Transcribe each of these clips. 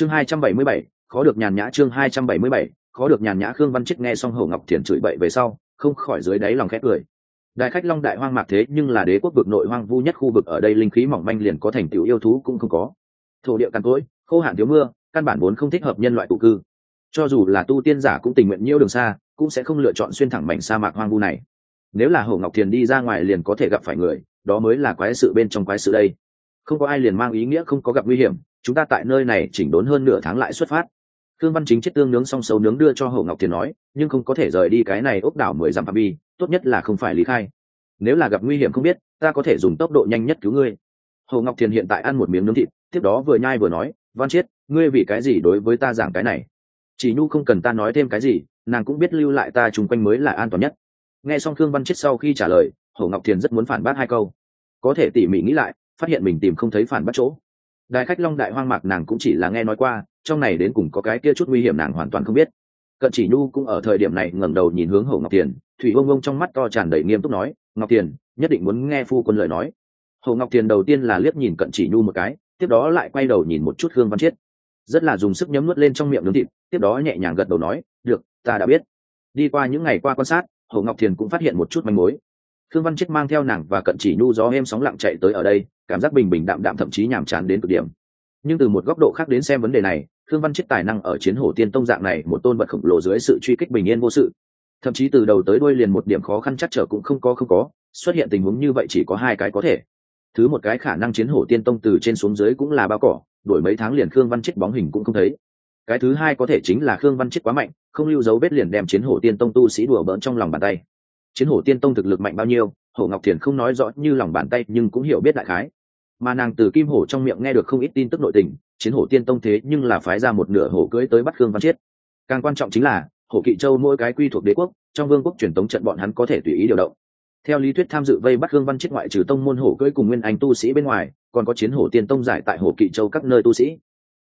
chương hai trăm bảy mươi bảy, khó được nhàn nhã chương hai trăm bảy mươi bảy, khó được nhàn nhã khương văn chết nghe xong hổ ngọc thiền chửi bậy về sau, không khỏi dưới đáy lòng khét cười. Đại khách long đại hoang mạc thế nhưng là đế quốc vực nội hoang vu nhất khu vực, ở đây linh khí mỏng manh liền có thành tựu yêu thú cũng không có. Thổ địa cằn cỗi, khô hạn thiếu mưa, căn bản vốn không thích hợp nhân loại tụ cư. Cho dù là tu tiên giả cũng tình nguyện nhiêu đường xa, cũng sẽ không lựa chọn xuyên thẳng mảnh sa mạc hoang vu này. Nếu là hổ ngọc thiền đi ra ngoài liền có thể gặp phải người, đó mới là quái sự bên trong quái sự đây. Không có ai liền mang ý nghĩa không có gặp nguy hiểm chúng ta tại nơi này chỉnh đốn hơn nửa tháng lại xuất phát. Thương văn chính chết tương nướng xong sâu nướng đưa cho hậu ngọc thiền nói, nhưng không có thể rời đi cái này ốc đảo mười dặm phạm vi, tốt nhất là không phải lý khai. Nếu là gặp nguy hiểm không biết, ta có thể dùng tốc độ nhanh nhất cứu ngươi. Hậu ngọc thiền hiện tại ăn một miếng nướng thịt, tiếp đó vừa nhai vừa nói, văn chiết, ngươi vì cái gì đối với ta giảng cái này? Chỉ nhu không cần ta nói thêm cái gì, nàng cũng biết lưu lại ta chung quanh mới là an toàn nhất. Nghe xong khương văn chết sau khi trả lời hậu ngọc thiền rất muốn phản bác hai câu. Có thể tỉ mỉ nghĩ lại, phát hiện mình tìm không thấy phản bác chỗ đại khách long đại hoang mạc nàng cũng chỉ là nghe nói qua, trong này đến cùng có cái kia chút nguy hiểm nàng hoàn toàn không biết. Cận chỉ nhu cũng ở thời điểm này ngẩng đầu nhìn hướng hậu ngọc tiền, thủy ông ông trong mắt to tràn đầy nghiêm túc nói, ngọc tiền, nhất định muốn nghe phu quân lời nói. Hậu ngọc tiền đầu tiên là liếc nhìn cận chỉ nhu một cái, tiếp đó lại quay đầu nhìn một chút hương văn chiết. Rất là dùng sức nhấm nuốt lên trong miệng nướng thịt, tiếp đó nhẹ nhàng gật đầu nói, được, ta đã biết. Đi qua những ngày qua quan sát hậu ngọc thiền cũng phát hiện một chút manh mối khương văn chết mang theo nàng và cận chỉ nhu gió êm sóng lặng chạy tới ở đây, cảm giác bình bình đạm đạm thậm chí nhàm chán đến cực điểm. Nhưng từ một góc độ khác đến xem vấn đề này, khương văn chết tài năng ở chiến hổ tiên tông dạng này một tôn vật khổng lồ dưới sự truy kích bình yên vô sự. Thậm chí từ đầu tới đuôi liền một điểm khó khăn chắc trở cũng không có không có, xuất hiện tình huống như vậy chỉ có hai cái có thể. Thứ một cái khả năng chiến hổ tiên tông từ trên xuống dưới cũng là bao cỏ, đổi mấy tháng liền khương văn chết bóng hình cũng không thấy. Cái thứ hai có thể chính là khương văn chết quá mạnh, không lưu dấu vết liền đem chiến hổ tiên tông tu sĩ đùa bỡn trong lòng bàn tay chiến hổ tiên tông thực lực mạnh bao nhiêu, hổ ngọc thiền không nói rõ, như lòng bàn tay nhưng cũng hiểu biết đại khái. Mà nàng từ kim hổ trong miệng nghe được không ít tin tức nội tình, chiến hổ tiên tông thế nhưng là phái ra một nửa hổ cưới tới bắt khương văn chiết. Càng quan trọng chính là, hổ kỵ châu mỗi cái quy thuộc đế quốc, trong vương quốc truyền tống trận bọn hắn có thể tùy ý điều động. Theo lý thuyết tham dự vây bắt khương văn chiết ngoại trừ tông môn hổ cưới cùng nguyên anh tu sĩ bên ngoài, còn có chiến hổ tiên tông giải tại hổ kỵ châu các nơi tu sĩ.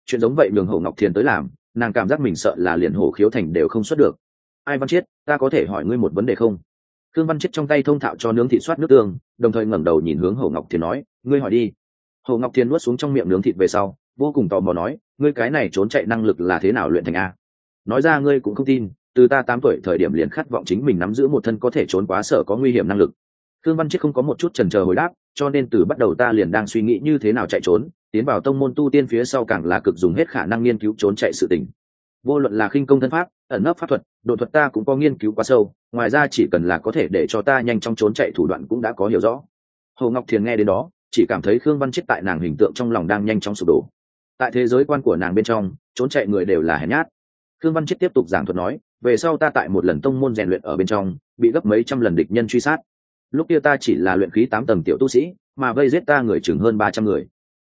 Chuyện giống vậy đường hổ ngọc thiền tới làm, nàng cảm giác mình sợ là liền hổ khiếu thành đều không xuất được. Ai văn chiết, ta có thể hỏi ngươi một vấn đề không? Khương văn chết trong tay thông thạo cho nướng thịt soát nước tương, đồng thời ngẩng đầu nhìn hướng hổ ngọc thiền nói, ngươi hỏi đi. Hồ ngọc thiên nuốt xuống trong miệng nướng thịt về sau, vô cùng tò mò nói, ngươi cái này trốn chạy năng lực là thế nào luyện thành a? Nói ra ngươi cũng không tin, từ ta tám tuổi thời điểm liền khát vọng chính mình nắm giữ một thân có thể trốn quá sở có nguy hiểm năng lực. Khương văn chết không có một chút trần chờ hồi đáp, cho nên từ bắt đầu ta liền đang suy nghĩ như thế nào chạy trốn, tiến vào tông môn tu tiên phía sau càng là cực dùng hết khả năng nghiên cứu trốn chạy sự tình vô luận là khinh công thân pháp, ẩn nấp pháp thuật độ thuật ta cũng có nghiên cứu quá sâu, ngoài ra chỉ cần là có thể để cho ta nhanh chóng trốn chạy thủ đoạn cũng đã có hiểu rõ. Hồ ngọc thiền nghe đến đó, chỉ cảm thấy khương văn chết tại nàng hình tượng trong lòng đang nhanh chóng sụp đổ. Tại thế giới quan của nàng bên trong, trốn chạy người đều là hèn nhát. Khương văn chết tiếp tục giảng thuật nói, về sau ta tại một lần tông môn rèn luyện ở bên trong, bị gấp mấy trăm lần địch nhân truy sát. Lúc kia ta chỉ là luyện khí tám tầng tiểu tu sĩ, mà vây giết ta người chừng hơn ba trăm người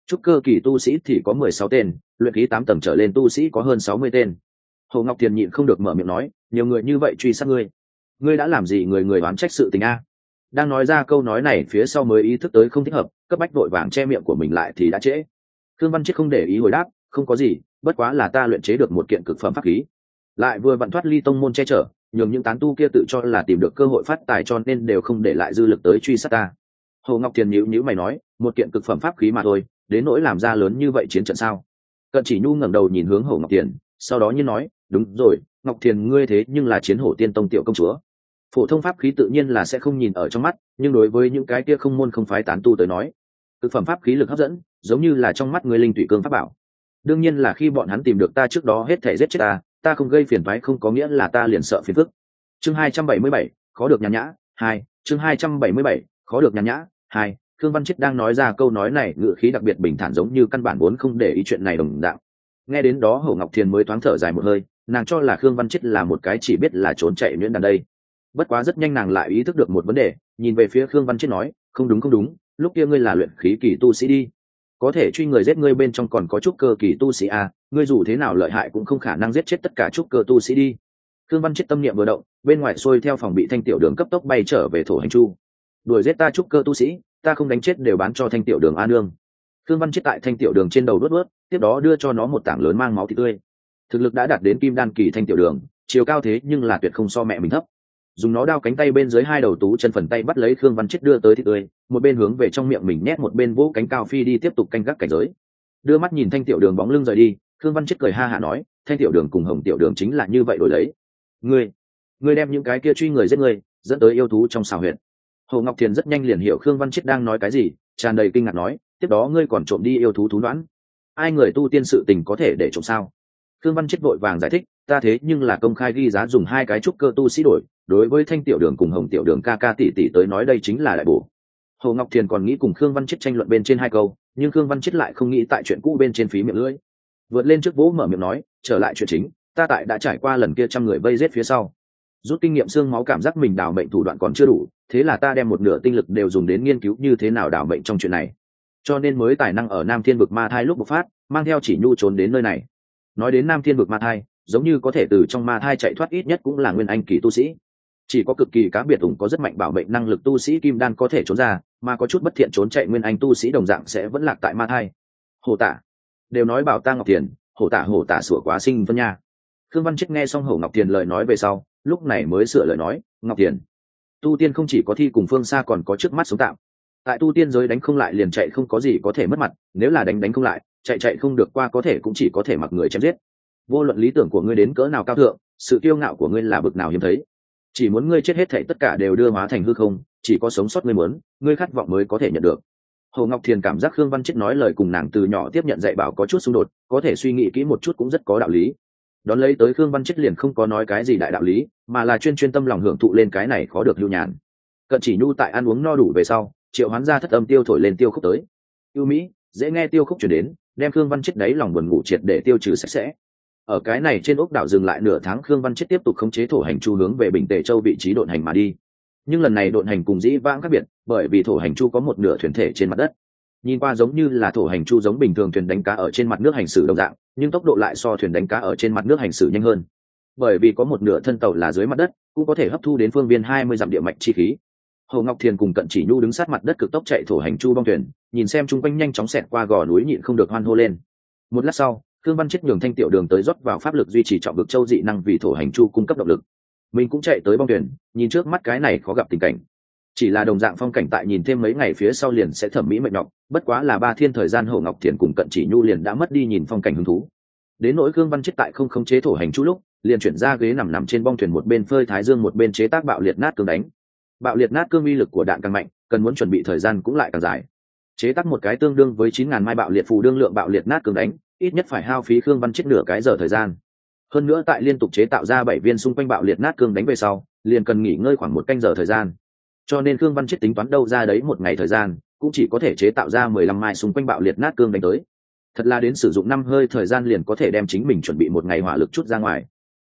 trúc cơ kỳ tu sĩ thì có mười sáu tên, luyện khí tám tầng trở lên tu sĩ có hơn sáu mươi tên. Hồ ngọc thiền nhịn không được mở miệng nói, nhiều người như vậy truy sát ngươi ngươi đã làm gì người người oán trách sự tình a? Đang nói ra câu nói này, phía sau mới ý thức tới không thích hợp, cấp bách vội vàng che miệng của mình lại thì đã trễ. Thương văn chết không để ý hồi đáp, không có gì, bất quá là ta luyện chế được một kiện cực phẩm pháp khí. Lại vừa vặn thoát ly tông môn che chở, nhường những tán tu kia tự cho là tìm được cơ hội phát tài cho nên đều không để lại dư lực tới truy sát ta. Hồ ngọc thiền nhíu nhíu mày nói, một kiện cực phẩm pháp khí mà thôi đến nỗi làm ra lớn như vậy chiến trận sao? Cận chỉ nhu ngẩng đầu nhìn hướng Hổ ngọc thiền, sau đó như nói, đúng rồi, ngọc thiền ngươi thế nhưng là chiến hổ tiên tông tiểu công chúa. Phổ thông pháp khí tự nhiên là sẽ không nhìn ở trong mắt, nhưng đối với những cái kia không môn không phái tán tu tới nói thực phẩm pháp khí lực hấp dẫn, giống như là trong mắt người linh tụy cương pháp bảo. Đương nhiên là khi bọn hắn tìm được ta trước đó hết thể giết chết ta ta không gây phiền phái không có nghĩa là ta liền sợ phiền phức. Chương hai trăm bảy mươi bảy, khó được nhàn nhã, hai, chương hai trăm bảy mươi bảy, khó được nhàn nhã, hai thương văn chết đang nói ra câu nói này ngự khí đặc biệt bình thản giống như căn bản vốn không để ý chuyện này đồng đạo nghe đến đó hậu ngọc thiền mới thoáng thở dài một hơi nàng cho là khương văn chết là một cái chỉ biết là trốn chạy nhuyễn đàn đây. Bất quá rất nhanh nàng lại ý thức được một vấn đề nhìn về phía khương văn chết nói không đúng không đúng lúc kia ngươi là luyện khí kỳ tu sĩ đi. Có thể truy người giết ngươi bên trong còn có chút cơ kỳ tu sĩ à, ngươi dù thế nào lợi hại cũng không khả năng giết chết tất cả chút cơ tu sĩ đi. Khương văn chết tâm niệm vừa động bên ngoài xuôi theo phòng bị thanh tiểu đường cấp tốc bay trở về thổ hành chu. Đuổi giết ta chút cơ tu sĩ ta không đánh chết đều bán cho thanh tiểu đường a nương. Thương văn chết tại thanh tiểu đường trên đầu đốt ướt tiếp đó đưa cho nó một tảng lớn mang máu thịt tươi. Thực lực đã đạt đến kim đan kỳ thanh tiểu đường, chiều cao thế nhưng là tuyệt không so mẹ mình thấp. Dùng nó đao cánh tay bên dưới hai đầu tú chân phần tay bắt lấy khương văn chết đưa tới thịt tươi, một bên hướng về trong miệng mình nhét một bên vỗ cánh cao phi đi tiếp tục canh gác cảnh giới. Đưa mắt nhìn thanh tiểu đường bóng lưng rời đi, khương văn chết cười ha hả nói, thanh tiểu đường cùng hồng tiểu đường chính là như vậy đổi lấy. Ngươi ngươi đem những cái kia truy người giết ngươi, dẫn tới yêu thú trong xào huyện hồ ngọc thiền rất nhanh liền hiểu khương văn chết đang nói cái gì, tràn đầy kinh ngạc nói, tiếp đó ngươi còn trộm đi yêu thú thú đoán. Ai người tu tiên sự tình có thể để trộm sao? Khương văn chết vội vàng giải thích, ta thế nhưng là công khai ghi giá dùng hai cái trúc cơ tu sĩ đổi, đối với thanh tiểu đường cùng hồng tiểu đường ca ca tỷ tỷ tới nói đây chính là đại bổ. Hồ ngọc thiền còn nghĩ cùng khương văn chết tranh luận bên trên hai câu, nhưng khương văn chết lại không nghĩ tại chuyện cũ bên trên phí miệng lưỡi. Vượt lên trước vỗ mở miệng nói, trở lại chuyện chính, ta tại đã trải qua lần kia trăm người vây rết phía sau. Rút kinh nghiệm xương máu cảm giác mình đào mệnh thủ đoạn còn chưa đủ thế là ta đem một nửa tinh lực đều dùng đến nghiên cứu như thế nào đảo mệnh trong chuyện này. Cho nên mới tài năng ở nam thiên vực ma thai lúc bộc phát, mang theo chỉ nhu trốn đến nơi này. Nói đến nam thiên vực ma thai, giống như có thể từ trong ma thai chạy thoát ít nhất cũng là nguyên anh kỳ tu sĩ. Chỉ có cực kỳ cá biệt ủng có rất mạnh bảo mệnh năng lực tu sĩ kim đan có thể trốn ra, mà có chút bất thiện trốn chạy nguyên anh tu sĩ đồng dạng sẽ vẫn lạc tại ma thai. Hồ tả. Đều nói bảo ta ngọc tiền hổ tả hổ tả sửa quá sinh vân nha. Khương văn chết nghe xong hổ ngọc tiền lời nói về sau, lúc này mới sửa lời nói, ngọc tiền tu tiên không chỉ có thi cùng phương xa còn có trước mắt sống tạm tại tu tiên giới đánh không lại liền chạy không có gì có thể mất mặt, nếu là đánh đánh không lại, chạy chạy không được qua có thể cũng chỉ có thể mặc người chém giết. Vô luận lý tưởng của ngươi đến cỡ nào cao thượng, sự kiêu ngạo của ngươi là bực nào hiếm thấy. Chỉ muốn ngươi chết hết thảy tất cả đều đưa hóa thành hư không, chỉ có sống sót ngươi muốn, ngươi khát vọng mới có thể nhận được. Hồ ngọc thiền cảm giác khương văn chết nói lời cùng nàng từ nhỏ tiếp nhận dạy bảo có chút xung đột, có thể suy nghĩ kỹ một chút cũng rất có đạo lý. Đón lấy tới khương văn chết liền không có nói cái gì đại đạo lý mà là chuyên chuyên tâm lòng hưởng thụ lên cái này khó được lưu nhàn. Cận chỉ nhu tại ăn uống no đủ về sau, triệu hoán ra thất âm tiêu thổi lên tiêu khúc tới. Ưu mỹ, dễ nghe tiêu khúc chuyển đến, đem khương văn chết đấy lòng buồn ngủ triệt để tiêu trừ sạch sẽ. Ở cái này trên ốc đảo dừng lại nửa tháng, khương văn chết tiếp tục khống chế thổ hành chu hướng về bình tề châu vị trí độn hành mà đi. Nhưng lần này độn hành cùng dĩ vãng khác biệt, bởi vì thổ hành chu có một nửa thuyền thể trên mặt đất. Nhìn qua giống như là thổ hành chu giống bình thường thuyền đánh cá ở trên mặt nước hành xử đồng dạng, nhưng tốc độ lại so thuyền đánh cá ở trên mặt nước hành xử nhanh hơn bởi vì có một nửa thân tàu là dưới mặt đất, cũng có thể hấp thu đến phương viên hai mươi dặm địa mạch chi khí. Hồ ngọc thiền cùng cận chỉ nhu đứng sát mặt đất cực tốc chạy thổ hành chu bong thuyền, nhìn xem chung quanh nhanh chóng xẹt qua gò núi nhịn không được hoan hô lên. Một lát sau, Khương văn chết nhường thanh tiểu đường tới rót vào pháp lực duy trì trọng vực châu dị năng vì thổ hành chu cung cấp động lực. Mình cũng chạy tới bong thuyền, nhìn trước mắt cái này khó gặp tình cảnh. Chỉ là đồng dạng phong cảnh tại nhìn thêm mấy ngày phía sau liền sẽ thẩm mỹ mệt nhọc, bất quá là ba thiên thời gian hậu ngọc thiền cùng cận chỉ nhu liền đã mất đi nhìn phong cảnh hứng thú. Đến nỗi Khương văn chết tại không khống chế thổ hành chu lúc liền chuyển ra ghế nằm nằm trên bong thuyền một bên phơi thái dương một bên chế tác bạo liệt nát cương đánh. Bạo liệt nát cương uy lực của đạn càng mạnh, cần muốn chuẩn bị thời gian cũng lại càng dài. Chế tác một cái tương đương với chín ngàn mai bạo liệt phù đương lượng bạo liệt nát cương đánh, ít nhất phải hao phí khương văn chết nửa cái giờ thời gian. Hơn nữa tại liên tục chế tạo ra bảy viên xung quanh bạo liệt nát cương đánh về sau, liền cần nghỉ ngơi khoảng một canh giờ thời gian. Cho nên khương văn chết tính toán đâu ra đấy một ngày thời gian, cũng chỉ có thể chế tạo ra mười lăm mai xung quanh bạo liệt nát cương đánh tới. Thật là đến sử dụng năm hơi thời gian liền có thể đem chính mình chuẩn bị một ngày hỏa lực chút ra ngoài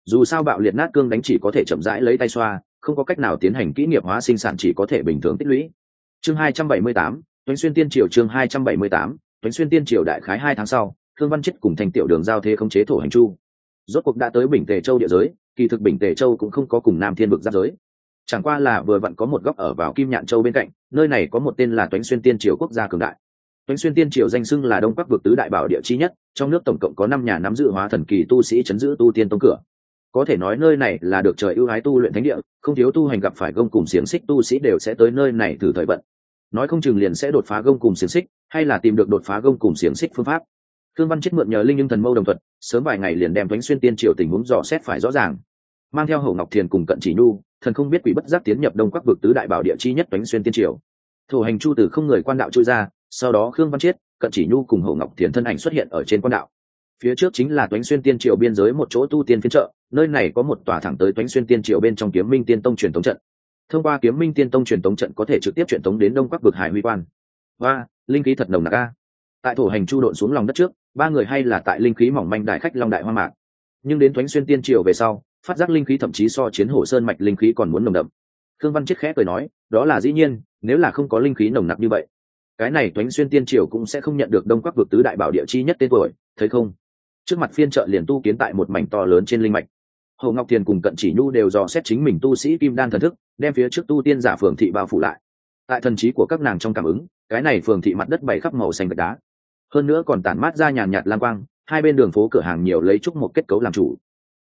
dù sao bạo liệt nát cương đánh chỉ có thể chậm rãi lấy tay xoa, không có cách nào tiến hành kỹ nghiệp hóa sinh sản chỉ có thể bình thường tích lũy. Chương hai trăm bảy mươi tám, tuấn xuyên tiên triều chương hai trăm bảy mươi tám, tuấn xuyên tiên triều đại khái hai tháng sau thương văn chết cùng thành tiểu đường giao thế khống chế thổ hành chu. Rốt cuộc đã tới bình tề châu địa giới, kỳ thực bình tề châu cũng không có cùng nam thiên vực giáp giới. Chẳng qua là vừa vặn có một góc ở vào kim nhạn châu bên cạnh, nơi này có một tên là toánh xuyên tiên triều quốc gia cường đại. Toánh xuyên tiên triều danh xưng là đông bắc vực tứ đại bảo địa chi nhất, trong nước tổng cộng có năm nhà nắm giữ hóa thần kỳ tu sĩ chấn giữ tu tiên tông cửa có thể nói nơi này là được trời ưu ái tu luyện thánh địa, không thiếu tu hành gặp phải gông cùng xiềng xích tu sĩ đều sẽ tới nơi này thử thời vận. Nói không chừng liền sẽ đột phá gông cùng xiềng xích, hay là tìm được đột phá gông cùng xiềng xích phương pháp. Thương văn chết mượn nhờ linh nhưng thần mâu đồng thuật, sớm vài ngày liền đem thánh xuyên tiên triều tình huống dò xét phải rõ ràng. Mang theo hậu ngọc thiền cùng cận chỉ nhu, thần không biết quỷ bất giác tiến nhập đông các vực tứ đại bảo địa chi nhất thánh xuyên tiên triều. Thủ hành chu từ không người quan đạo trôi ra, sau đó khương văn chiết cận chỉ nhu cùng hậu ngọc thiền thân ảnh xuất hiện ở trên quan đạo phía trước chính là toánh xuyên tiên triều biên giới một chỗ tu tiên phiên trợ nơi này có một tòa thẳng tới toánh xuyên tiên triều bên trong kiếm minh tiên tông truyền thống trận. Thông qua kiếm minh tiên tông truyền thống trận có thể trực tiếp truyền thống đến đông bắc vực hải huy quan. Và linh khí thật nồng nặc a. Tại thổ hành chu độn xuống lòng đất trước, ba người hay là tại linh khí mỏng manh đại khách long đại hoa mạc. Nhưng đến toánh xuyên tiên triều về sau, phát giác linh khí thậm chí so chiến hổ sơn mạch linh khí còn muốn nồng đậm. Khương văn chiết khẽ cười nói, đó là dĩ nhiên, nếu là không có linh khí nồng nặc như vậy, cái này toánh xuyên tiên triều cũng sẽ không nhận được đông quắc vực tứ đại bảo địa chi nhất tên tuổi, thấy không? Trước mặt phiên trợ liền tu kiến tại một mảnh to lớn trên linh mạch. Hồ ngọc thiền cùng cận chỉ nhu đều dò xét chính mình tu sĩ kim đan thần thức, đem phía trước tu tiên giả phường thị bao phủ lại. Tại thần trí của các nàng trong cảm ứng, cái này phường thị mặt đất bày khắp màu xanh gạch đá. Hơn nữa còn tản mát ra nhàn nhạt lang quang, hai bên đường phố cửa hàng nhiều lấy trúc một kết cấu làm chủ.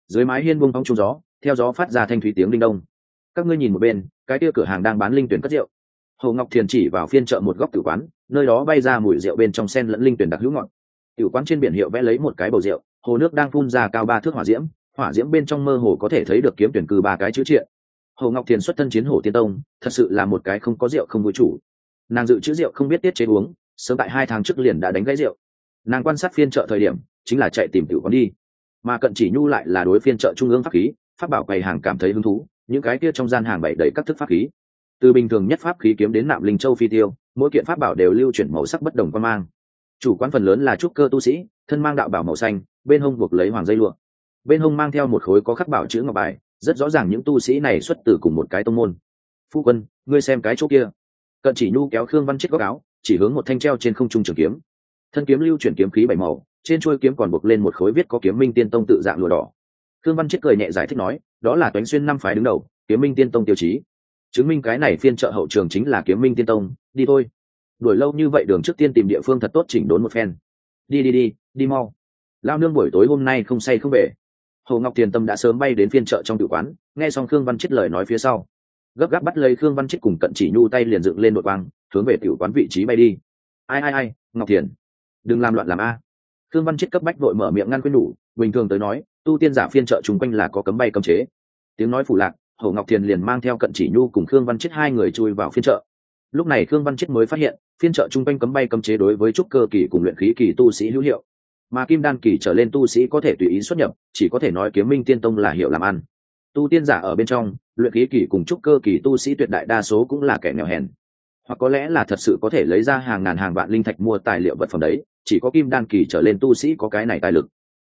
Dưới mái hiên buông phong trung gió, theo gió phát ra thanh thúy tiếng linh đông. Các ngươi nhìn một bên, cái kia cửa hàng đang bán linh tuyển cất rượu. Hồ ngọc thiền chỉ vào phiên chợ một góc tử quán, nơi đó bay ra mùi rượu bên trong sen lẫn linh tuyển đặc hữu ngọt. Tiểu quán trên biển hiệu vẽ lấy một cái bầu rượu, hồ nước đang phun ra cao ba thước hỏa diễm hỏa diễm bên trong mơ hồ có thể thấy được kiếm tuyển cư ba cái chữ triện. Hồ ngọc thiền xuất thân chiến hồ tiên tông, thật sự là một cái không có rượu không vui chủ. Nàng dự chữ rượu không biết tiết chế uống, sớm tại hai tháng trước liền đã đánh gãy rượu. Nàng quan sát phiên chợ thời điểm, chính là chạy tìm tiểu quán đi. Mà cận chỉ nhu lại là đối phiên chợ trung ương pháp khí, pháp bảo quầy hàng cảm thấy hứng thú, những cái kia trong gian hàng bày đầy các thức pháp khí. Từ bình thường nhất pháp khí kiếm đến nạm linh châu phi tiêu, mỗi kiện pháp bảo đều lưu chuyển màu sắc bất đồng quan mang chủ quán phần lớn là trúc cơ tu sĩ, thân mang đạo bảo màu xanh, bên hông buộc lấy hoàng dây lụa. Bên hông mang theo một khối có khắc bảo chữ ngọc bài, rất rõ ràng những tu sĩ này xuất từ cùng một cái tông môn. Phu quân, ngươi xem cái chỗ kia. Cận chỉ nhu kéo khương văn chết góc áo, chỉ hướng một thanh treo trên không trung trường kiếm. Thân kiếm lưu chuyển kiếm khí bảy màu, trên chuôi kiếm còn buộc lên một khối viết có kiếm minh tiên tông tự dạng lụa đỏ. Khương văn chết cười nhẹ giải thích nói, đó là toánh xuyên năm phái đứng đầu, kiếm minh tiên tông tiêu chí. Chứng minh cái này phiên trợ hậu trường chính là kiếm minh tiên tông, đi thôi đuổi lâu như vậy đường trước tiên tìm địa phương thật tốt chỉnh đốn một phen. Đi đi đi đi mau. Lao nương buổi tối hôm nay không say không về. Hồ ngọc tiền tâm đã sớm bay đến phiên chợ trong tự quán, nghe xong khương văn chết lời nói phía sau. Gấp gáp bắt lấy khương văn chết cùng cận chỉ nhu tay liền dựng lên đội quang, hướng về tiểu quán vị trí bay đi. Ai ai ai, ngọc tiền, đừng làm loạn làm a. Khương văn chết cấp bách vội mở miệng ngăn quên đủ, bình thường tới nói, tu tiên giả phiên chợ chung quanh là có cấm bay cấm chế. Tiếng nói phủ lạc, hồ ngọc thiền liền mang theo cận chỉ nhu cùng khương văn chết hai người chui vào phiên chợ. Lúc này khương văn chết mới phát hiện phiên trợ trung quanh cấm bay cấm chế đối với trúc cơ kỳ cùng luyện khí kỳ tu sĩ hữu hiệu. Mà kim đan kỳ trở lên tu sĩ có thể tùy ý xuất nhập, chỉ có thể nói kiếm minh tiên tông là hiệu làm ăn. Tu tiên giả ở bên trong, luyện khí kỳ cùng trúc cơ kỳ tu sĩ tuyệt đại đa số cũng là kẻ nghèo hèn. Hoặc có lẽ là thật sự có thể lấy ra hàng ngàn hàng vạn linh thạch mua tài liệu vật phẩm đấy, chỉ có kim đan kỳ trở lên tu sĩ có cái này tài lực.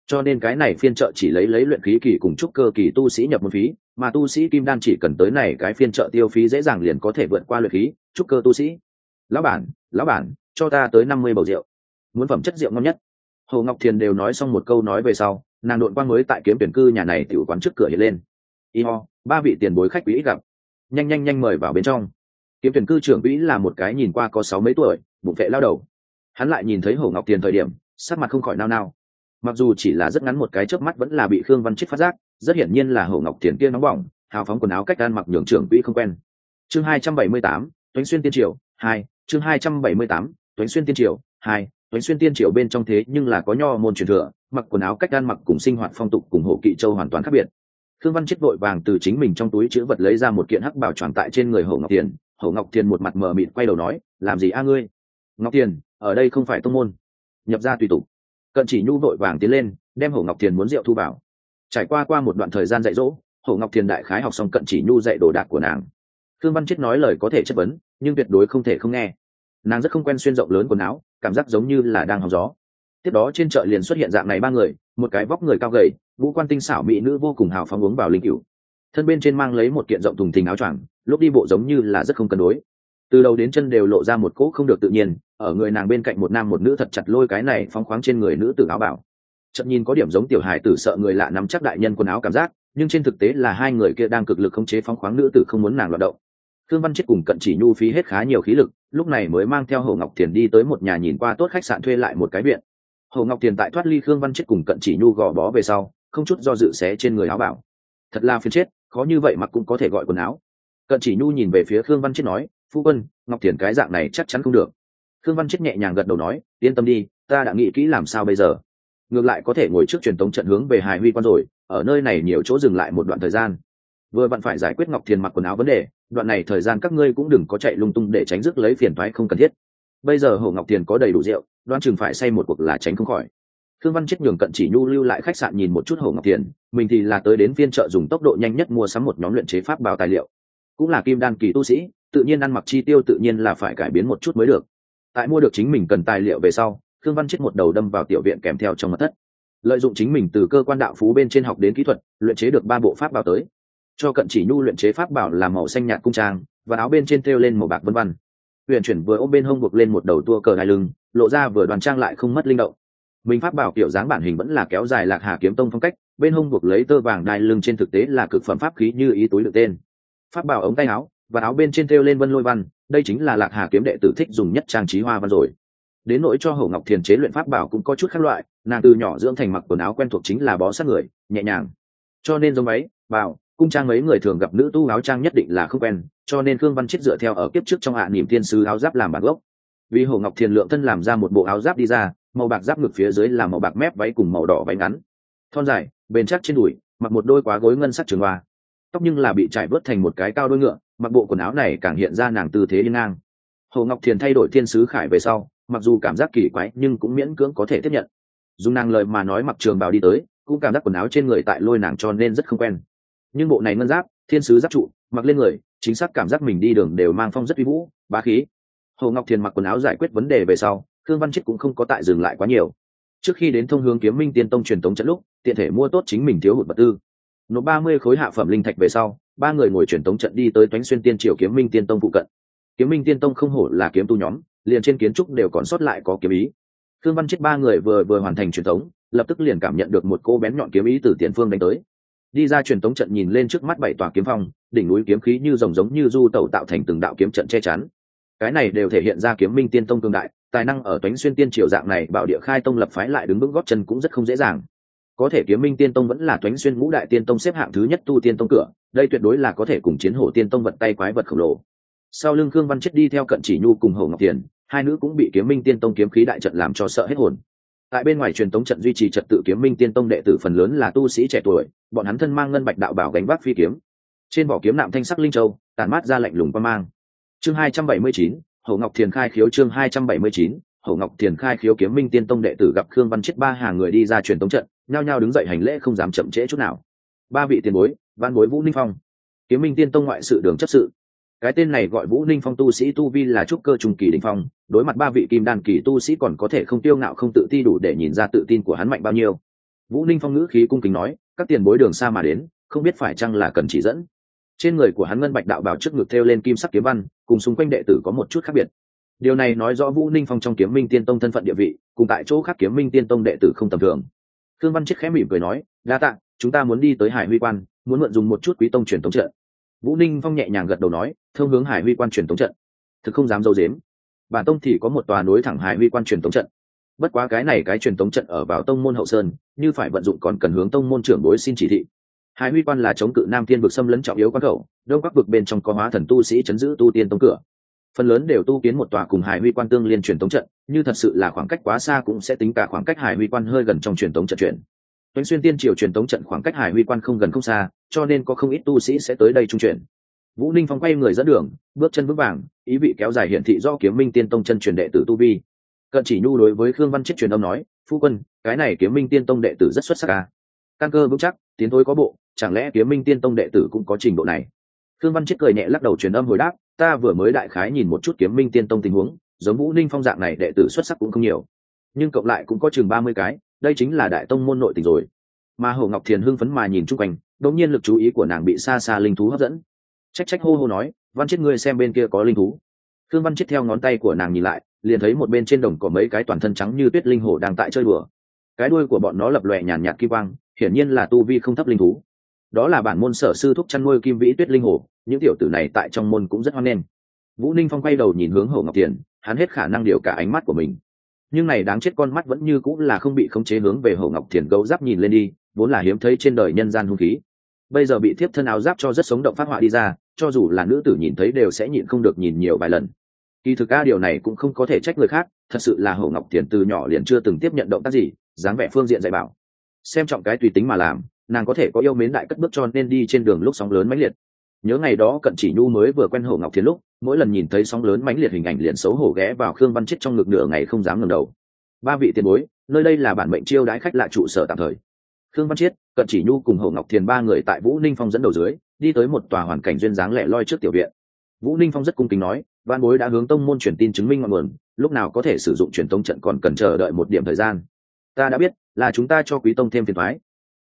Cho nên cái này phiên trợ chỉ lấy lấy luyện khí kỳ cùng trúc cơ kỳ tu sĩ nhập môn phí, mà tu sĩ kim đan chỉ cần tới này cái phiên trợ tiêu phí dễ dàng liền có thể vượt qua luyện khí, trúc cơ tu sĩ. Lão bản lão bản, cho ta tới năm mươi bầu rượu. Muốn phẩm chất rượu ngon nhất. Hồ ngọc thiền đều nói xong một câu nói về sau, nàng đội quang mới tại kiếm tuyển cư nhà này tiểu quán trước cửa hiện lên. Y ho, ba vị tiền bối khách quý gặp. Nhanh nhanh nhanh mời vào bên trong. Kiếm tuyển cư trưởng quỹ là một cái nhìn qua có sáu mấy tuổi, bụng vệ lao đầu. Hắn lại nhìn thấy hồ ngọc tiền thời điểm, sắc mặt không khỏi nao nao. Mặc dù chỉ là rất ngắn một cái chớp mắt vẫn là bị khương văn chết phát giác, rất hiển nhiên là hồ ngọc tiền kia nóng bỏng, hào phóng quần áo cách ăn mặc nhường trưởng quỹ không quen. Chương hai trăm bảy mươi tám toánh xuyên tiên triều, hai chương hai trăm bảy mươi tám, tuấn xuyên tiên triều, hai, tuấn xuyên tiên triều bên trong thế nhưng là có nho môn truyền thừa, mặc quần áo cách ăn mặc cùng sinh hoạt phong tục cùng hộ kỵ châu hoàn toàn khác biệt. Thương văn chết vội vàng từ chính mình trong túi chữ vật lấy ra một kiện hắc bảo tròn tại trên người hồ ngọc tiền. Hồ ngọc tiền một mặt mờ mịt quay đầu nói, làm gì a ngươi? Ngọc tiền, ở đây không phải tông môn. Nhập ra tùy tục. Cận chỉ nhu vội vàng tiến lên, đem hồ ngọc tiền muốn rượu thu vào. Trải qua qua một đoạn thời gian dạy dỗ, hồ ngọc tiền đại khái học xong cận chỉ nhu dạy đồ đạc của nàng. Thương văn chết nói lời có thể chất vấn nhưng tuyệt đối không thể không nghe. Nàng rất không quen xuyên rộng lớn quần áo, cảm giác giống như là đang hóng gió. Tiếp đó trên chợ liền xuất hiện dạng này ba người, một cái vóc người cao gầy vũ quan tinh xảo mỹ nữ vô cùng hào phóng uống vào linh cựu thân bên trên mang lấy một kiện rộng thùng thình áo choàng, lúc đi bộ giống như là rất không cân đối. Từ đầu đến chân đều lộ ra một cỗ không được tự nhiên, ở người nàng bên cạnh một nam một nữ thật chặt lôi cái này phóng khoáng trên người nữ tử áo bảo. Chậm nhìn có điểm giống tiểu hài tử sợ người lạ nắm chắc đại nhân quần áo cảm giác, nhưng trên thực tế là hai người kia đang cực lực khống chế phóng khoáng nữ tử không muốn nàng loạt động khương văn chết cùng cận chỉ nhu phí hết khá nhiều khí lực, lúc này mới mang theo hồ ngọc thiền đi tới một nhà nhìn qua tốt khách sạn thuê lại một cái viện. Hồ ngọc thiền tại thoát ly khương văn chết cùng cận chỉ nhu gò bó về sau, không chút do dự xé trên người áo bảo. Thật là phiền chết, khó như vậy mà cũng có thể gọi quần áo. Cận chỉ nhu nhìn về phía khương văn chết nói, phu quân, ngọc thiền cái dạng này chắc chắn không được. Khương văn chết nhẹ nhàng gật đầu nói, yên tâm đi, ta đã nghĩ kỹ làm sao bây giờ. Ngược lại có thể ngồi trước truyền tống trận hướng về hài huy quan rồi, ở nơi này nhiều chỗ dừng lại một đoạn thời gian vừa bạn phải giải quyết ngọc thiền mặc quần áo vấn đề, đoạn này thời gian các ngươi cũng đừng có chạy lung tung để tránh rước lấy phiền thoái không cần thiết. Bây giờ hồ ngọc thiền có đầy đủ rượu đoan chừng phải say một cuộc là tránh không khỏi. Thương văn chết nhường cận chỉ nhu lưu lại khách sạn nhìn một chút hồ ngọc thiền, mình thì là tới đến phiên chợ dùng tốc độ nhanh nhất mua sắm một nhóm luyện chế pháp bảo tài liệu. Cũng là kim đan kỳ tu sĩ, tự nhiên ăn mặc chi tiêu tự nhiên là phải cải biến một chút mới được. Tại mua được chính mình cần tài liệu về sau thương văn chết một đầu đâm vào tiểu viện kèm theo trong mặt thất. Lợi dụng chính mình từ cơ quan đạo phú bên trên học đến kỹ thuật, luyện chế được ba bộ pháp bảo tới cho cận chỉ nhu luyện chế pháp bảo làm màu xanh nhạt cung trang, và áo bên trên thêu lên màu bạc vân vân. huyền chuyển vừa ôm bên hông buộc lên một đầu tua cờ hai lưng, lộ ra vừa đoàn trang lại không mất linh động. Mình pháp bảo kiểu dáng bản hình vẫn là kéo dài lạc hà kiếm tông phong cách, bên hông buộc lấy tơ vàng đai lưng trên thực tế là cực phẩm pháp khí như ý túi được tên. Pháp bảo ống tay áo, và áo bên trên thêu lên vân lôi văn, đây chính là lạc hà kiếm đệ tử thích dùng nhất trang trí hoa văn rồi. Đến nỗi cho hậu ngọc thiền chế luyện pháp bảo cũng có chút khác loại, nàng từ nhỏ dưỡng thành mặc quần áo quen thuộc chính là bó sát người, nhẹ nhàng. Cho nên giống váy, bảo cung trang mấy người thường gặp nữ tu áo trang nhất định là không quen, cho nên khương văn chết dựa theo ở kiếp trước trong hạ niềm thiên sứ áo giáp làm bản gốc. Vì hồ ngọc thiền lượng thân làm ra một bộ áo giáp đi ra, màu bạc giáp ngực phía dưới là màu bạc mép váy cùng màu đỏ váy ngắn. Thon dài, bền chắc trên đùi, mặc một đôi quá gối ngân sắc trường hoa. Tóc nhưng là bị trải vớt thành một cái cao đôi ngựa, mặc bộ quần áo này càng hiện ra nàng tư thế đi ngang. Hồ ngọc thiền thay đổi thiên sứ khải về sau, mặc dù cảm giác kỳ quái nhưng cũng miễn cưỡng có thể tiếp nhận. Dùng nàng lời mà nói mặc trường bào đi tới, cũng cảm giác quần áo trên người tại lôi nàng cho nên rất không quen nhưng bộ này ngân giáp, thiên sứ giáp trụ, mặc lên người, chính xác cảm giác mình đi đường đều mang phong rất uy vũ, bá khí. Hồ ngọc thiền mặc quần áo giải quyết vấn đề về sau thương văn chết cũng không có tại dừng lại quá nhiều. Trước khi đến thông hướng kiếm minh tiên tông truyền tống trận lúc, tiện thể mua tốt chính mình thiếu hụt vật tư. Nộp ba mươi khối hạ phẩm linh thạch về sau, ba người ngồi truyền tống trận đi tới toánh xuyên tiên triều kiếm minh tiên tông phụ cận. Kiếm minh tiên tông không hổ là kiếm tu nhóm, liền trên kiến trúc đều còn sót lại có kiếm ý. Thương văn chết ba người vừa vừa hoàn thành truyền tống, lập tức liền cảm nhận được một cô bén nhọn kiếm ý từ tiền phương đánh tới đi ra truyền tống trận nhìn lên trước mắt bảy tòa kiếm phong, đỉnh núi kiếm khí như rồng giống như du tẩu tạo thành từng đạo kiếm trận che chắn. Cái này đều thể hiện ra kiếm minh tiên tông cương đại, tài năng ở toánh xuyên tiên triều dạng này, bảo địa khai tông lập phái lại đứng vững góp chân cũng rất không dễ dàng. Có thể kiếm minh tiên tông vẫn là toánh xuyên ngũ đại tiên tông xếp hạng thứ nhất tu tiên tông cửa, đây tuyệt đối là có thể cùng chiến hổ tiên tông vật tay quái vật khổng lồ. Sau lưng khương văn chết đi theo cận chỉ nhu cùng hầu ngọc tiền, hai nữ cũng bị kiếm minh tiên tông kiếm khí đại trận làm cho sợ hết hồn tại bên ngoài truyền tống trận duy trì trật tự kiếm minh tiên tông đệ tử phần lớn là tu sĩ trẻ tuổi, bọn hắn thân mang ngân bạch đạo bảo gánh vác phi kiếm. Trên vỏ kiếm nạm thanh sắc linh châu tàn mát ra lạnh lùng qua mang. Chương hai trăm bảy mươi chín hậu ngọc thiền khai khiếu chương hai trăm bảy mươi chín hậu ngọc thiền khai khiếu kiếm minh tiên tông đệ tử gặp khương văn chết ba hàng người đi ra truyền tống trận, nhao nhao đứng dậy hành lễ không dám chậm trễ chút nào. Ba vị tiền bối, văn bối vũ ninh phong. Kiếm minh tiên tông ngoại sự đường chấp sự cái tên này gọi vũ ninh phong tu sĩ tu vi là trúc cơ trung kỳ đình phong, đối mặt ba vị kim đan kỳ tu sĩ còn có thể không tiêu ngạo không tự ti đủ để nhìn ra tự tin của hắn mạnh bao nhiêu. Vũ ninh phong ngữ khí cung kính nói, các tiền bối đường xa mà đến, không biết phải chăng là cần chỉ dẫn. Trên người của hắn ngân bạch đạo bảo trước ngực theo lên kim sắc kiếm văn, cùng xung quanh đệ tử có một chút khác biệt. Điều này nói rõ vũ ninh phong trong kiếm minh tiên tông thân phận địa vị, cùng tại chỗ khác kiếm minh tiên tông đệ tử không tầm thường. Thương văn chiếc khẽ mỉm cười nói, đa tạ, chúng ta muốn đi tới hải huy quan, muốn mượn dùng một chút quý tông truyền thống trợ. Vũ ninh phong nhẹ nhàng gật đầu nói thông hướng hải huy quan truyền tống trận. Thực không dám dâu dếm. Bản tông thì có một tòa nối thẳng hải huy quan truyền tống trận. Bất quá cái này cái truyền tống trận ở vào tông môn hậu sơn, như phải vận dụng còn cần hướng tông môn trưởng bối xin chỉ thị. Hải huy quan là chống cự nam thiên vực xâm lấn trọng yếu quan khẩu, đông các vực bên trong có hóa thần tu sĩ chấn giữ tu tiên tông cửa. Phần lớn đều tu kiến một tòa cùng hải huy quan tương liên truyền tống trận, như thật sự là khoảng cách quá xa cũng sẽ tính cả khoảng cách hải huy quan hơi gần trong truyền tống trận chuyển Tuấn xuyên tiên triều truyền tống trận khoảng cách hải huy quan không gần không xa, cho nên có không ít tu sĩ sẽ tới đây trung chuyển vũ ninh phong quay người dẫn đường, bước chân vững vàng, ý vị kéo dài hiển thị do kiếm minh tiên tông chân truyền đệ tử tu vi. Cận chỉ nhu đối với khương văn chết truyền âm nói, phu quân, cái này kiếm minh tiên tông đệ tử rất xuất sắc à. căn cơ vững chắc, tiến thối có bộ, chẳng lẽ kiếm minh tiên tông đệ tử cũng có trình độ này? Khương văn chết cười nhẹ lắc đầu truyền âm hồi đáp, ta vừa mới đại khái nhìn một chút kiếm minh tiên tông tình huống, giống vũ ninh phong dạng này đệ tử xuất sắc cũng không nhiều. Nhưng cộng lại cũng có chừng ba mươi cái, đây chính là đại tông môn nội tình rồi. Mà hồ ngọc thiền hưng phấn mà nhìn chung quanh, đột nhiên lực chú ý của nàng bị xa xa linh thú hấp dẫn trách trách hô hô nói, văn chết ngươi xem bên kia có linh thú. Thương văn chết theo ngón tay của nàng nhìn lại, liền thấy một bên trên đồng có mấy cái toàn thân trắng như tuyết linh hồ đang tại chơi đùa. Cái đuôi của bọn nó lập lòe nhàn nhạt kim quang, hiển nhiên là tu vi không thấp linh thú. Đó là bản môn sở sư thúc chăn nuôi kim vĩ tuyết linh hồ những tiểu tử này tại trong môn cũng rất hoan nghênh. Vũ ninh phong quay đầu nhìn hướng hồ ngọc thiền hắn hết khả năng điều cả ánh mắt của mình. Nhưng này đáng chết con mắt vẫn như cũng là không bị khống chế hướng về hồ ngọc thiền gấu giáp nhìn lên đi, vốn là hiếm thấy trên đời nhân gian hung khí bây giờ bị thiếp thân áo giáp cho rất sống động phát họa đi ra, cho dù là nữ tử nhìn thấy đều sẽ nhịn không được nhìn nhiều vài lần. Kỳ thực a điều này cũng không có thể trách người khác, thật sự là hậu ngọc tiền từ nhỏ liền chưa từng tiếp nhận động tác gì, dáng vẻ phương diện dạy bảo. Xem trọng cái tùy tính mà làm, nàng có thể có yêu mến đại cất bước cho nên đi trên đường lúc sóng lớn mãnh liệt. Nhớ ngày đó cận chỉ nhu mới vừa quen hậu ngọc thiền lúc, mỗi lần nhìn thấy sóng lớn mãnh liệt hình ảnh liền xấu hổ ghé vào khương văn chết trong ngực nửa ngày không dám ngẩng đầu. Ba vị tiền bối, nơi đây là bản mệnh chiêu đãi khách lạ trụ sở tạm thời khương văn chiết, cận chỉ nhu cùng hậu ngọc thiền ba người tại vũ ninh phong dẫn đầu dưới, đi tới một tòa hoàn cảnh duyên dáng lẻ loi trước tiểu viện. Vũ ninh phong rất cung kính nói, văn bối đã hướng tông môn truyền tin chứng minh ngọn nguồn, lúc nào có thể sử dụng truyền tông trận còn cần chờ đợi một điểm thời gian. Ta đã biết, là chúng ta cho quý tông thêm phiền thoái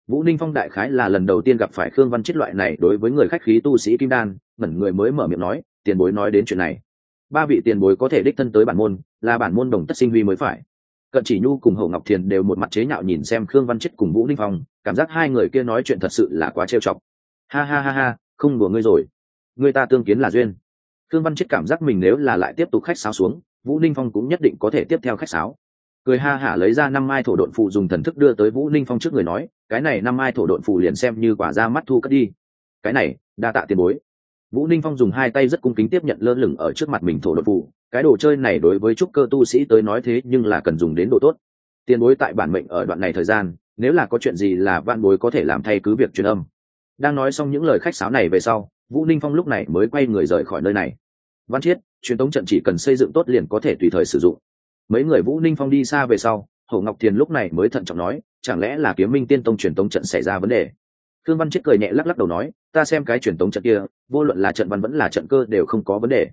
vũ ninh phong đại khái là lần đầu tiên gặp phải khương văn chết loại này đối với người khách khí tu sĩ kim đan, ngẩn người mới mở miệng nói, tiền bối nói đến chuyện này. Ba vị tiền bối có thể đích thân tới bản môn, là bản môn đồng tất sinh huy mới phải cận chỉ nhu cùng hậu ngọc thiền đều một mặt chế nhạo nhìn xem khương văn chết cùng vũ ninh phong, cảm giác hai người kia nói chuyện thật sự là quá trêu chọc. Ha ha ha ha, không đùa ngươi rồi. Người ta tương kiến là duyên. Khương văn chết cảm giác mình nếu là lại tiếp tục khách sáo xuống, vũ ninh phong cũng nhất định có thể tiếp theo khách sáo. Cười ha hả lấy ra năm mai thổ độn phụ dùng thần thức đưa tới vũ ninh phong trước người nói, cái này năm mai thổ độn phụ liền xem như quả ra mắt thu cất đi. Cái này, đa tạ tiền bối. Vũ ninh phong dùng hai tay rất cung kính tiếp nhận lơ lửng ở trước mặt mình thổ độn phụ cái đồ chơi này đối với trúc cơ tu sĩ tới nói thế nhưng là cần dùng đến độ tốt. Tiền bối tại bản mệnh ở đoạn này thời gian, nếu là có chuyện gì là vạn bối có thể làm thay cứ việc truyền âm. Đang nói xong những lời khách sáo này về sau, vũ ninh phong lúc này mới quay người rời khỏi nơi này. Văn chiết, truyền tống trận chỉ cần xây dựng tốt liền có thể tùy thời sử dụng. Mấy người vũ ninh phong đi xa về sau hậu ngọc thiền lúc này mới thận trọng nói, chẳng lẽ là kiếm minh tiên tông truyền tống trận xảy ra vấn đề? Thương văn chiết cười nhẹ lắc lắc đầu nói, ta xem cái truyền tống trận kia, vô luận là trận văn vẫn là trận cơ đều không có vấn đề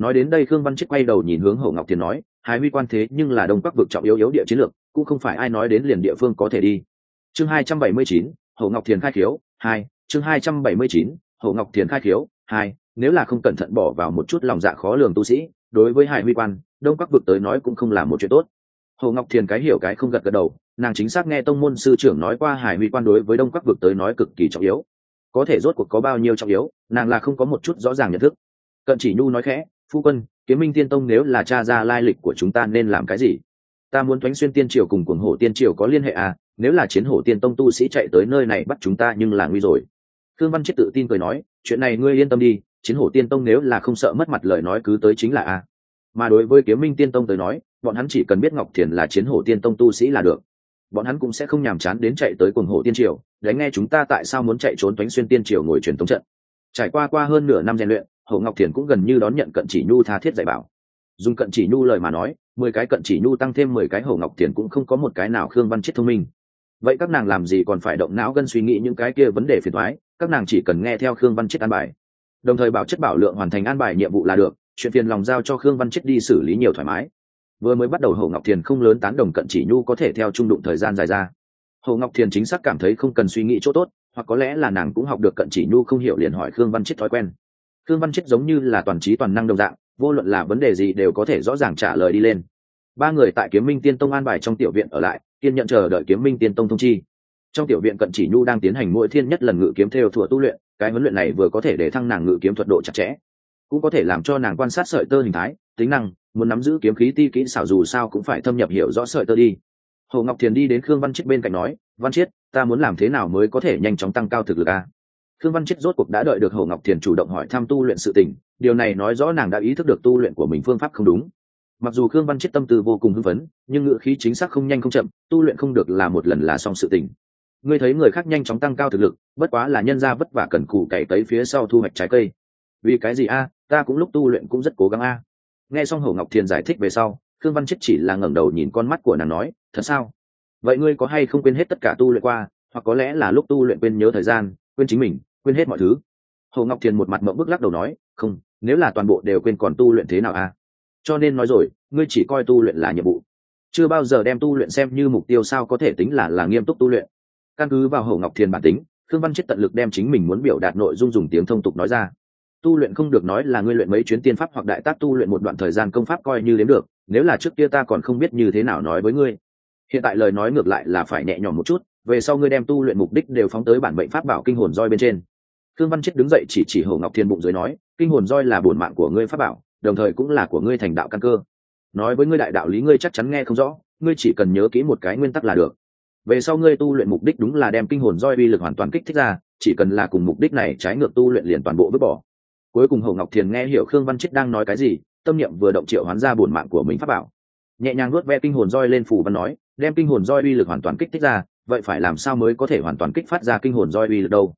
nói đến đây khương văn trích quay đầu nhìn hướng hậu ngọc thiền nói hải huy quan thế nhưng là đông bắc vực trọng yếu yếu địa chiến lược, cũng không phải ai nói đến liền địa phương có thể đi. Chương hai trăm bảy mươi chín, hậu ngọc thiền khai khiếu, hai, chương hai trăm bảy mươi chín, hậu ngọc thiền khai khiếu, hai, nếu là không cẩn thận bỏ vào một chút lòng dạ khó lường tu sĩ, đối với hải huy quan, đông bắc vực tới nói cũng không là một chuyện tốt. Hồ ngọc thiền cái hiểu cái không gật gật đầu, nàng chính xác nghe tông môn sư trưởng nói qua hải huy quan đối với đông bắc vực tới nói cực kỳ trọng yếu. Có thể rốt cuộc có bao nhiêu trọng yếu, nàng là không có một chút rõ ràng nhận thức. Cận chỉ nhu nói khẽ phu quân, kiếm minh tiên tông nếu là cha ra lai lịch của chúng ta nên làm cái gì? Ta muốn thoánh xuyên tiên triều cùng cuồng hổ tiên triều có liên hệ à? Nếu là chiến hổ tiên tông tu sĩ chạy tới nơi này bắt chúng ta nhưng là nguy rồi. Thương văn chết tự tin cười nói, chuyện này ngươi yên tâm đi, chiến hổ tiên tông nếu là không sợ mất mặt lời nói cứ tới chính là a. Mà đối với kiếm minh tiên tông tới nói, bọn hắn chỉ cần biết ngọc thiền là chiến hổ tiên tông tu sĩ là được. Bọn hắn cũng sẽ không nhàm chán đến chạy tới cuồng hổ tiên triều, đánh nghe chúng ta tại sao muốn chạy trốn toánh xuyên tiên triều ngồi truyền thống trận. Trải qua qua hơn nửa năm rèn luyện hổ ngọc thiền cũng gần như đón nhận cận chỉ nhu tha thiết dạy bảo. Dùng cận chỉ nhu lời mà nói, mười cái cận chỉ nhu tăng thêm mười cái hổ ngọc thiền cũng không có một cái nào khương văn chết thông minh. Vậy các nàng làm gì còn phải động não gân suy nghĩ những cái kia vấn đề phiền thoái các nàng chỉ cần nghe theo khương văn chết an bài. Đồng thời bảo chất bảo lượng hoàn thành an bài nhiệm vụ là được, chuyện phiền lòng giao cho khương văn chết đi xử lý nhiều thoải mái. Vừa mới bắt đầu hậu ngọc thiền không lớn tán đồng cận chỉ nhu có thể theo trung đụng thời gian dài ra. Hậu ngọc thiền chính xác cảm thấy không cần suy nghĩ chỗ tốt, hoặc có lẽ là nàng cũng học được cận chỉ nhu không hiểu liền hỏi khương văn chết thói quen khương văn chết giống như là toàn trí toàn năng đồng dạng, vô luận là vấn đề gì đều có thể rõ ràng trả lời đi lên. Ba người tại kiếm minh tiên tông an bài trong tiểu viện ở lại, kiên nhận chờ đợi kiếm minh tiên tông thông chi. Trong tiểu viện cận chỉ nhu đang tiến hành mỗi thiên nhất lần ngự kiếm theo thủa tu luyện, cái huấn luyện này vừa có thể để thăng nàng ngự kiếm thuật độ chặt chẽ. Cũng có thể làm cho nàng quan sát sợi tơ hình thái, tính năng, muốn nắm giữ kiếm khí ti kỹ xảo dù sao cũng phải thâm nhập hiểu rõ sợi tơ đi. Hồ ngọc thiền đi đến khương văn chiết bên cạnh nói, văn chiết ta muốn làm thế nào mới có thể nhanh chóng tăng cao thực lực a? Khương văn chiết rốt cuộc đã đợi được hồ ngọc thiền chủ động hỏi thăm tu luyện sự tình, điều này nói rõ nàng đã ý thức được tu luyện của mình phương pháp không đúng. Mặc dù khương văn chiết tâm tư vô cùng hưng phấn, nhưng ngữ khí chính xác không nhanh không chậm, tu luyện không được là một lần là xong sự tình. Ngươi thấy người khác nhanh chóng tăng cao thực lực, bất quá là nhân ra vất vả cần cù cày tới phía sau thu hoạch trái cây. Vì cái gì a? Ta cũng lúc tu luyện cũng rất cố gắng a. Nghe xong hổ ngọc thiền giải thích về sau, khương văn chết chỉ là ngẩng đầu nhìn con mắt của nàng nói, thật sao? Vậy ngươi có hay không quên hết tất cả tu luyện qua, hoặc có lẽ là lúc tu luyện quên nhớ thời gian, quên chính mình? Quên hết mọi thứ. Hồ ngọc thiền một mặt mộng bức lắc đầu nói, không, nếu là toàn bộ đều quên còn tu luyện thế nào a cho nên nói rồi, ngươi chỉ coi tu luyện là nhiệm vụ. Chưa bao giờ đem tu luyện xem như mục tiêu sao có thể tính là là nghiêm túc tu luyện. Căn cứ vào hồ ngọc thiền bản tính, khương văn chết tận lực đem chính mình muốn biểu đạt nội dung dùng tiếng thông tục nói ra. Tu luyện không được nói là ngươi luyện mấy chuyến tiên pháp hoặc đại tác tu luyện một đoạn thời gian công pháp coi như đến được, nếu là trước kia ta còn không biết như thế nào nói với ngươi. Hiện tại lời nói ngược lại là phải nhẹ nhõm một chút, về sau ngươi đem tu luyện mục đích đều phóng tới bản mệnh pháp bảo kinh hồn roi bên trên thương văn chết đứng dậy chỉ chỉ hồ ngọc thiên bụng dưới nói, kinh hồn roi là bổn mạng của ngươi pháp bảo, đồng thời cũng là của ngươi thành đạo căn cơ. Nói với ngươi đại đạo lý ngươi chắc chắn nghe không rõ, ngươi chỉ cần nhớ kỹ một cái nguyên tắc là được. Về sau ngươi tu luyện mục đích đúng là đem kinh hồn roi uy lực hoàn toàn kích thích ra, chỉ cần là cùng mục đích này trái ngược tu luyện liền toàn bộ vứt bỏ. Cuối cùng hậu ngọc thiền nghe hiểu khương văn chết đang nói cái gì, tâm niệm vừa động triệu hoán ra bổn mạng của mình pháp bảo. Nhẹ nhàng nuốt ve kinh hồn roi lên phủ văn nói, đem kinh hồn roi uy lực hoàn toàn kích thích ra, vậy phải làm sao mới có thể hoàn toàn kích phát ra kinh hồn roi uy lực đâu?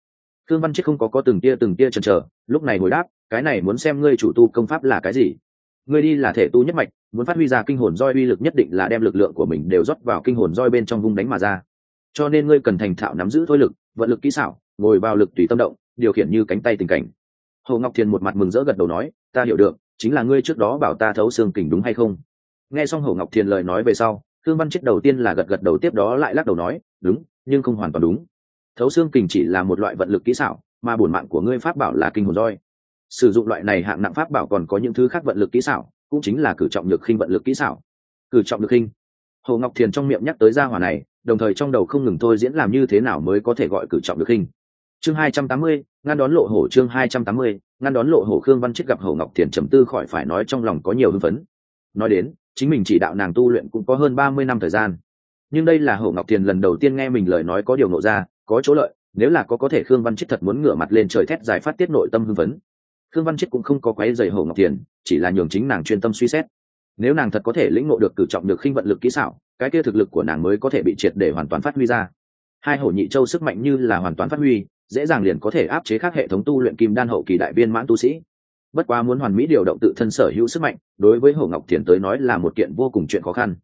Khương văn chết không có có từng tia từng tia chần chờ, lúc này hồi đáp, cái này muốn xem ngươi chủ tu công pháp là cái gì. Ngươi đi là thể tu nhất mạch, muốn phát huy ra kinh hồn roi uy lực nhất định là đem lực lượng của mình đều rót vào kinh hồn roi bên trong vung đánh mà ra. Cho nên ngươi cần thành thạo nắm giữ thôi lực, vận lực kỹ xảo, ngồi vào lực tùy tâm động, điều khiển như cánh tay tình cảnh. Hồ ngọc thiền một mặt mừng rỡ gật đầu nói, ta hiểu được, chính là ngươi trước đó bảo ta thấu xương kình đúng hay không? Nghe xong hồ ngọc thiền lời nói về sau thương văn chết đầu tiên là gật gật đầu, tiếp đó lại lắc đầu nói, đúng, nhưng không hoàn toàn đúng thấu xương kình chỉ là một loại vận lực kỹ xảo, mà bổn mạng của ngươi pháp bảo là kinh hồn roi. Sử dụng loại này hạng nặng pháp bảo còn có những thứ khác vận lực kỹ xảo, cũng chính là cử trọng lực khinh vận lực kỹ xảo. Cử trọng lực khinh. Hồ ngọc thiền trong miệng nhắc tới gia hỏa này, đồng thời trong đầu không ngừng thôi diễn làm như thế nào mới có thể gọi cử trọng lực khinh. Chương hai trăm tám mươi, ngăn đón lộ hổ chương hai trăm tám mươi, ngăn đón lộ hổ khương văn chức gặp hồ ngọc thiền trầm tư khỏi phải nói trong lòng có nhiều hưng phấn. Nói đến, chính mình chỉ đạo nàng tu luyện cũng có hơn ba mươi năm thời gian nhưng đây là Hổ ngọc thiền lần đầu tiên nghe mình lời nói có điều nộ ra, có chỗ lợi, nếu là có có thể khương văn chết thật muốn ngửa mặt lên trời thét giải phát tiết nội tâm hưng phấn. Khương văn chết cũng không có quấy dày Hổ ngọc thiền chỉ là nhường chính nàng chuyên tâm suy xét. Nếu nàng thật có thể lĩnh ngộ được cử trọng được khinh vận lực kỹ xảo, cái kia thực lực của nàng mới có thể bị triệt để hoàn toàn phát huy ra. Hai hổ nhị châu sức mạnh như là hoàn toàn phát huy, dễ dàng liền có thể áp chế các hệ thống tu luyện kim đan hậu kỳ đại viên mãn tu sĩ. Bất quá muốn hoàn mỹ điều động tự thân sở hữu sức mạnh, đối với hổ ngọc thiền tới nói là một kiện vô cùng chuyện khó khăn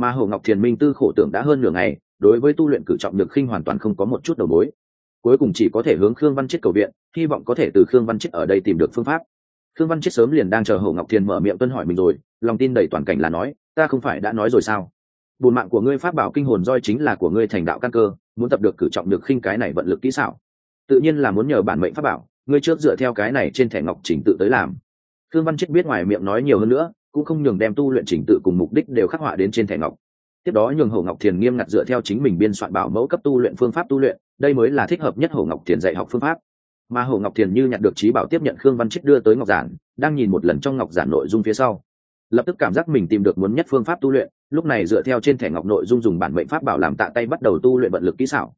mà hồ ngọc thiền minh tư khổ tưởng đã hơn nửa ngày, đối với tu luyện cử trọng được khinh hoàn toàn không có một chút đầu mối. Cuối cùng chỉ có thể hướng khương văn chết cầu viện, hy vọng có thể từ khương văn chết ở đây tìm được phương pháp. Khương văn chết sớm liền đang chờ hồ ngọc thiền mở miệng tuân hỏi mình rồi, lòng tin đầy toàn cảnh là nói, ta không phải đã nói rồi sao? Bùn mạng của ngươi pháp bảo kinh hồn roi chính là của ngươi thành đạo căn cơ, muốn tập được cử trọng được khinh cái này vận lực kỹ xảo. Tự nhiên là muốn nhờ bản mệnh pháp bảo, ngươi trước dựa theo cái này trên thẻ ngọc chỉnh tự tới làm. Khương văn chết biết ngoài miệng nói nhiều hơn nữa cũng không nhường đem tu luyện trình tự cùng mục đích đều khắc họa đến trên thẻ ngọc. Tiếp đó nhường hổ ngọc thiền nghiêm ngặt dựa theo chính mình biên soạn bảo mẫu cấp tu luyện phương pháp tu luyện, đây mới là thích hợp nhất hổ ngọc thiền dạy học phương pháp. Mà hổ ngọc thiền như nhận được trí bảo tiếp nhận khương văn trích đưa tới ngọc giản, đang nhìn một lần trong ngọc giản nội dung phía sau. Lập tức cảm giác mình tìm được muốn nhất phương pháp tu luyện, lúc này dựa theo trên thẻ ngọc nội dung dùng bản mệnh pháp bảo làm tạ tay bắt đầu tu luyện vận lực kỹ xảo.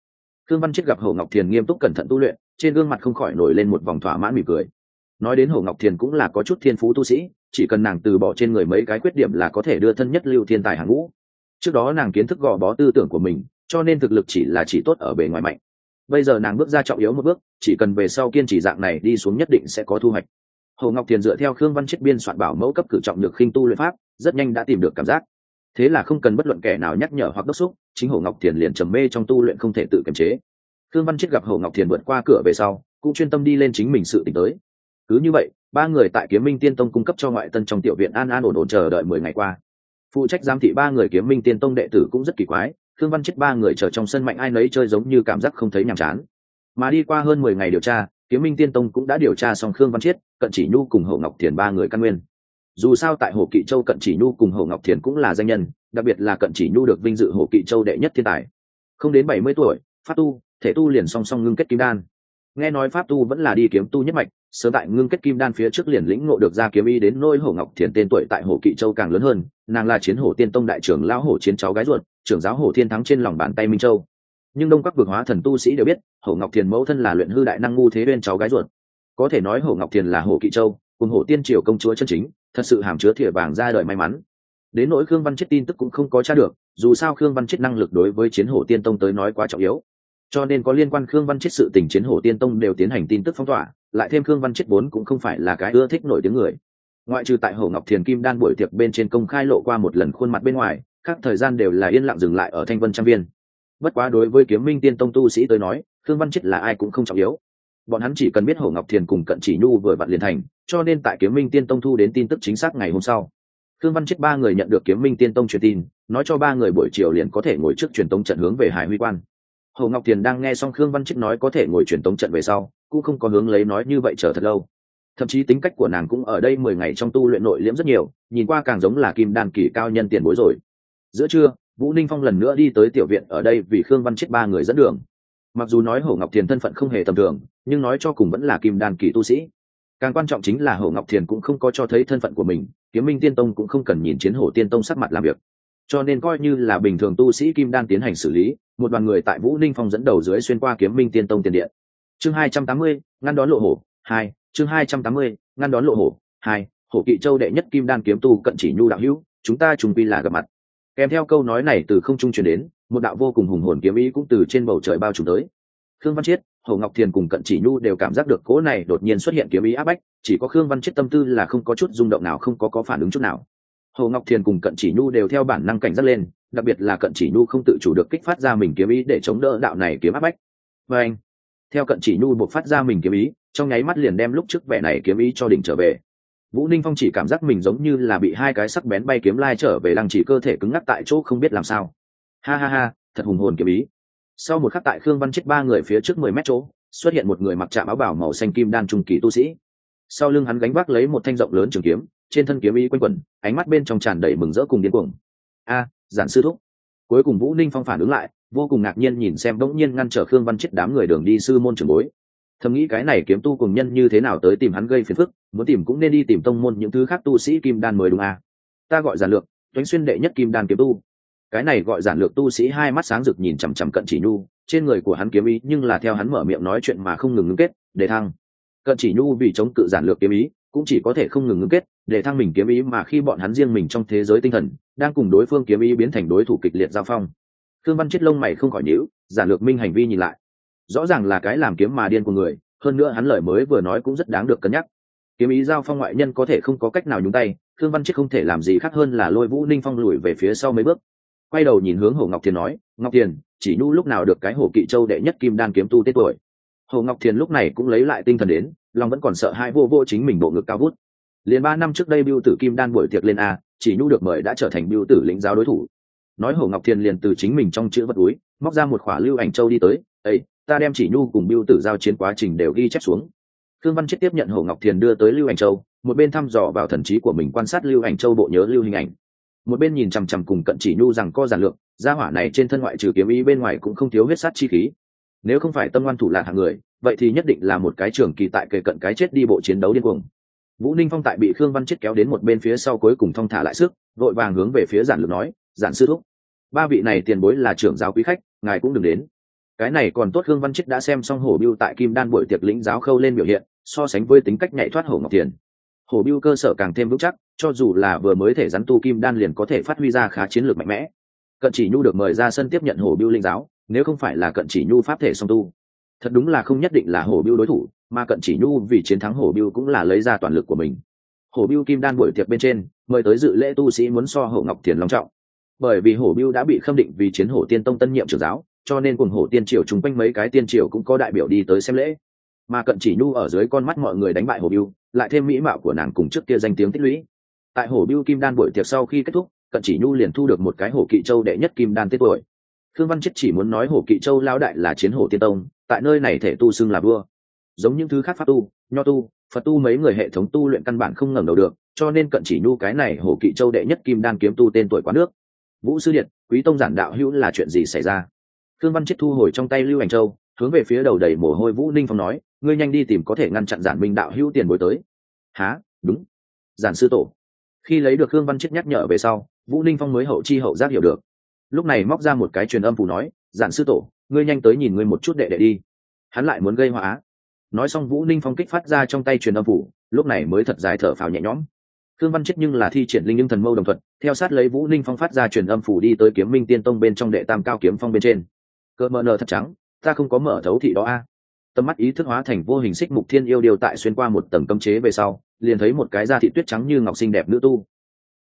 Khương văn chết gặp hồ ngọc thiền nghiêm túc cẩn thận tu luyện, trên gương mặt không khỏi nổi lên một vòng thỏa mãn mỉm cười. Nói đến hồ ngọc thiền cũng là có chút thiên phú tu sĩ chỉ cần nàng từ bỏ trên người mấy cái khuyết điểm là có thể đưa thân nhất lưu thiên tài hàng ngũ. Trước đó nàng kiến thức gò bó tư tưởng của mình, cho nên thực lực chỉ là chỉ tốt ở bề ngoài mạnh. Bây giờ nàng bước ra trọng yếu một bước, chỉ cần về sau kiên trì dạng này đi xuống nhất định sẽ có thu hoạch. Hồ ngọc thiền dựa theo khương văn chiết biên soạn bảo mẫu cấp cử trọng được khinh tu luyện pháp, rất nhanh đã tìm được cảm giác. Thế là không cần bất luận kẻ nào nhắc nhở hoặc đốc xúc, chính hồ ngọc thiền liền trầm mê trong tu luyện không thể tự kiềm chế. Khương văn chiết gặp hồ ngọc thiền vượt qua cửa về sau, cũng chuyên tâm đi lên chính mình sự t tới cứ như vậy, ba người tại kiếm minh tiên tông cung cấp cho ngoại tân trong tiểu viện an an ổn ổn chờ đợi mười ngày qua. Phụ trách giám thị ba người kiếm minh tiên tông đệ tử cũng rất kỳ quái, khương văn chết ba người chờ trong sân mạnh ai nấy chơi giống như cảm giác không thấy nhàm chán. Mà đi qua hơn mười ngày điều tra, kiếm minh tiên tông cũng đã điều tra xong khương văn chiết cận chỉ nhu cùng hậu ngọc thiền ba người căn nguyên. Dù sao tại hồ kỵ châu cận chỉ nhu cùng hậu ngọc thiền cũng là danh nhân, đặc biệt là cận chỉ nhu được vinh dự hồ kỵ châu đệ nhất thiên tài. Không đến bảy mươi tuổi, phát tu, thể tu liền song song ngưng kết kim đan nghe nói pháp tu vẫn là đi kiếm tu nhất mạch, sớm tại ngưng kết kim đan phía trước liền lĩnh ngộ được ra kiếm y đến nôi hổ ngọc thiền tên tuổi tại hồ kỵ châu càng lớn hơn, nàng là chiến hổ tiên tông đại trưởng lão hổ chiến cháu gái ruột, trưởng giáo hổ thiên thắng trên lòng bàn tay minh châu. Nhưng đông các vực hóa thần tu sĩ đều biết, hổ ngọc thiền mẫu thân là luyện hư đại năng ngu thế bên cháu gái ruột. Có thể nói hổ ngọc thiền là hổ kỵ châu, cùng hổ tiên triều công chúa chân chính, thật sự hàm chứa thìa vàng ra đời may mắn. Đến nỗi khương văn chết tin tức cũng không có tra được, dù sao khương văn chết năng lực đối với chiến hổ tiên tông tới nói quá trọng yếu cho nên có liên quan khương văn chết sự tình chiến hổ tiên tông đều tiến hành tin tức phong tỏa, lại thêm khương văn chết vốn cũng không phải là cái ưa thích nổi tiếng người. Ngoại trừ tại hổ ngọc thiền kim đan buổi tiệc bên trên công khai lộ qua một lần khuôn mặt bên ngoài các thời gian đều là yên lặng dừng lại ở thanh vân trang viên. Bất quá đối với kiếm minh tiên tông tu sĩ tới nói, khương văn chết là ai cũng không trọng yếu. Bọn hắn chỉ cần biết hổ ngọc thiền cùng cận chỉ nhu vừa vặn liền thành, cho nên tại kiếm minh tiên tông thu đến tin tức chính xác ngày hôm sau. Khương văn chết ba người nhận được kiếm minh tiên tông truyền tin, nói cho ba người buổi chiều liền có thể ngồi trước truyền tống trận hướng về hải huy quan hồ ngọc thiền đang nghe xong khương văn Trích nói có thể ngồi truyền tống trận về sau, cũng không có hướng lấy nói như vậy chờ thật lâu. Thậm chí tính cách của nàng cũng ở đây mười ngày trong tu luyện nội liễm rất nhiều, nhìn qua càng giống là kim đàn kỳ cao nhân tiền bối rồi. Giữa trưa, vũ ninh phong lần nữa đi tới tiểu viện ở đây vì khương văn chết ba người dẫn đường. Mặc dù nói hổ ngọc thiền thân phận không hề tầm thường, nhưng nói cho cùng vẫn là kim đàn kỳ tu sĩ. Càng quan trọng chính là hổ ngọc thiền cũng không có cho thấy thân phận của mình, kiếm minh tiên tông cũng không cần nhìn chiến hổ tiên tông sắc mặt làm việc cho nên coi như là bình thường tu sĩ kim đan tiến hành xử lý, một đoàn người tại vũ ninh phong dẫn đầu dưới xuyên qua kiếm minh tiên tông tiền điện. Chương hai trăm tám mươi, ngăn đón lộ hổ, hai, chương hai trăm tám mươi, ngăn đón lộ hổ, hai, hổ kỵ châu đệ nhất kim đan kiếm tu cận chỉ nhu đạo hữu, chúng ta trùng quy là gặp mặt. Kèm theo câu nói này từ không trung truyền đến, một đạo vô cùng hùng hồn kiếm ý cũng từ trên bầu trời bao trùm tới. Khương văn chiết hầu ngọc thiền cùng cận chỉ nhu đều cảm giác được cố này đột nhiên xuất hiện kiếm ý áp bách, chỉ có khương văn chiết tâm tư là không có chút rung động nào, không có có phản ứng chút nào. Hồ ngọc thiền cùng cận chỉ nhu đều theo bản năng cảnh giác lên, đặc biệt là cận chỉ nhu không tự chủ được kích phát ra mình kiếm ý để chống đỡ đạo này kiếm áp bách. Và anh, theo cận chỉ nhu buộc phát ra mình kiếm ý, trong nháy mắt liền đem lúc trước vẻ này kiếm ý cho đỉnh trở về. Vũ ninh phong chỉ cảm giác mình giống như là bị hai cái sắc bén bay kiếm lai trở về lăng chỉ cơ thể cứng ngắc tại chỗ không biết làm sao. Ha ha ha, thật hùng hồn kiếm ý. Sau một khắc tại khương văn chết ba người phía trước mười mét chỗ, xuất hiện một người mặc trạm áo bảo màu xanh kim đan trung kỳ tu sĩ. Sau lưng hắn gánh vác lấy một thanh rộng lớn trường kiếm trên thân kiếm ý quanh quẩn, ánh mắt bên trong tràn đầy mừng rỡ cùng điên cuồng. A, giản sư thúc. Cuối cùng vũ ninh phong phản ứng lại, vô cùng ngạc nhiên nhìn xem bỗng nhiên ngăn trở khương văn chết đám người đường đi sư môn trường bối. Thầm nghĩ cái này kiếm tu cùng nhân như thế nào tới tìm hắn gây phiền phức, muốn tìm cũng nên đi tìm tông môn những thứ khác tu sĩ kim đan mới đúng à. ta gọi giản lược toánh xuyên đệ nhất kim đan kiếm tu. Cái này gọi giản lược tu sĩ hai mắt sáng rực nhìn chằm chằm cận chỉ nhu, trên người của hắn kiếm ý nhưng là theo hắn mở miệng nói chuyện mà không ngừng ngưng kết, để thăng. Cận chỉ nhu vì chống cự giản lược kiếm ý cũng chỉ có thể không ngừng ngưng kết, để thăng mình kiếm ý mà khi bọn hắn riêng mình trong thế giới tinh thần, đang cùng đối phương kiếm ý biến thành đối thủ kịch liệt giao phong. Thương văn chết lông mày không khỏi nhíu, giản lược minh hành vi nhìn lại. Rõ ràng là cái làm kiếm mà điên của người, hơn nữa hắn lời mới vừa nói cũng rất đáng được cân nhắc. Kiếm ý giao phong ngoại nhân có thể không có cách nào nhúng tay thương văn chết không thể làm gì khác hơn là lôi vũ ninh phong lùi về phía sau mấy bước. Quay đầu nhìn hướng hồ ngọc thiền nói, ngọc thiền, chỉ nhu lúc nào được cái hồ kỵ châu đệ nhất kim đan kiếm tu tết tuổi? Hồ ngọc thiền lúc này cũng lấy lại tinh thần đến lòng vẫn còn sợ hai vô vô chính mình bộ ngực cao vút liền ba năm trước đây biêu tử kim đan buổi tiệc lên a chỉ nhu được mời đã trở thành biêu tử lĩnh giáo đối thủ nói hồ ngọc thiền liền từ chính mình trong chữ vật túi móc ra một khỏa lưu ảnh châu đi tới ây ta đem chỉ nhu cùng biêu tử giao chiến quá trình đều ghi chép xuống Thương Văn Chết tiếp nhận Hồ Ngọc Thiền đưa tới Lưu Ảnh Châu, một bên thăm dò vào thần trí của mình quan sát Lưu Ảnh Châu bộ nhớ lưu hình ảnh. Một bên nhìn chằm chằm cùng cận chỉ nhu rằng co giản lượng, gia hỏa này trên thân ngoại trừ kiếm ý bên ngoài cũng không thiếu huyết sát chi khí. Nếu không phải tâm ngoan thủ lạc hạng người, vậy thì nhất định là một cái trường kỳ tại kề cận cái chết đi bộ chiến đấu điên cuồng. Vũ Ninh Phong tại bị Khương Văn Chết kéo đến một bên phía sau cuối cùng thong thả lại sức, vội vàng hướng về phía giản lược nói, "Giản sư thúc, ba vị này tiền bối là trưởng giáo quý khách, ngài cũng đừng đến." Cái này còn tốt Khương Văn Chết đã xem xong hổ biêu tại Kim Đan buổi tiệc lĩnh giáo khâu lên biểu hiện, so sánh với tính cách nhảy thoát hổ ngọc tiền hổ biêu cơ sở càng thêm vững chắc cho dù là vừa mới thể rắn tu kim đan liền có thể phát huy ra khá chiến lược mạnh mẽ cận chỉ nhu được mời ra sân tiếp nhận hổ biêu linh giáo nếu không phải là cận chỉ nhu pháp thể song tu thật đúng là không nhất định là hổ biêu đối thủ, mà cận chỉ nhu vì chiến thắng hổ biêu cũng là lấy ra toàn lực của mình. Hổ biêu kim đan buổi tiệc bên trên, mời tới dự lễ tu sĩ muốn so hổ ngọc thiền long trọng. Bởi vì hổ biêu đã bị khâm định vì chiến hổ tiên tông tân nhiệm trưởng giáo, cho nên cùng hổ tiên triều chung quanh mấy cái tiên triều cũng có đại biểu đi tới xem lễ. Mà cận chỉ nhu ở dưới con mắt mọi người đánh bại hồ biêu, lại thêm mỹ mạo của nàng cùng trước kia danh tiếng tích lũy. Tại hồ biêu kim đan buổi tiệc sau khi kết thúc, cận chỉ nhu liền thu được một cái hồ kỵ châu đệ nhất kim đan tết tuổi. Thương văn chết chỉ muốn nói hồ kỵ châu lao đại là chiến hồ tiên tông tại nơi này thể tu xưng là vua. Giống những thứ khác pháp tu, nho tu, phật tu mấy người hệ thống tu luyện căn bản không ngẩng đầu được, cho nên cận chỉ nhu cái này hồ kỵ châu đệ nhất kim đan kiếm tu tên tuổi quá nước. Vũ sư điện, quý tông giản đạo hữu là chuyện gì xảy ra? Thương văn chết thu hồi trong tay lưu hành châu, hướng về phía đầu đầy mồ hôi vũ ninh phong nói, ngươi nhanh đi tìm có thể ngăn chặn giản minh đạo hữu tiền bối tới. Há đúng. Giản sư tổ. Khi lấy được hương văn chết nhắc nhở về sau, vũ ninh phong mới hậu chi hậu giác hiểu được. Lúc này móc ra một cái truyền âm phủ nói, giản sư tổ ngươi nhanh tới nhìn ngươi một chút đệ đệ đi. Hắn lại muốn gây hóa nói xong vũ ninh phong kích phát ra trong tay truyền âm phủ lúc này mới thật dài thở phào nhẹ nhõm. Thương Văn chết nhưng là thi triển linh nhưng thần mâu đồng thuận, theo sát lấy Vũ Ninh Phong phát ra truyền âm phủ đi tới Kiếm Minh Tiên Tông bên trong đệ tam cao kiếm phong bên trên. Cơ mờ nờ thật trắng, ta không có mở thấu thị đó a. Tầm mắt ý thức hóa thành vô hình xích mục thiên yêu điều tại xuyên qua một tầng cấm chế về sau liền thấy một cái da thị tuyết trắng như ngọc xinh đẹp nữ tu.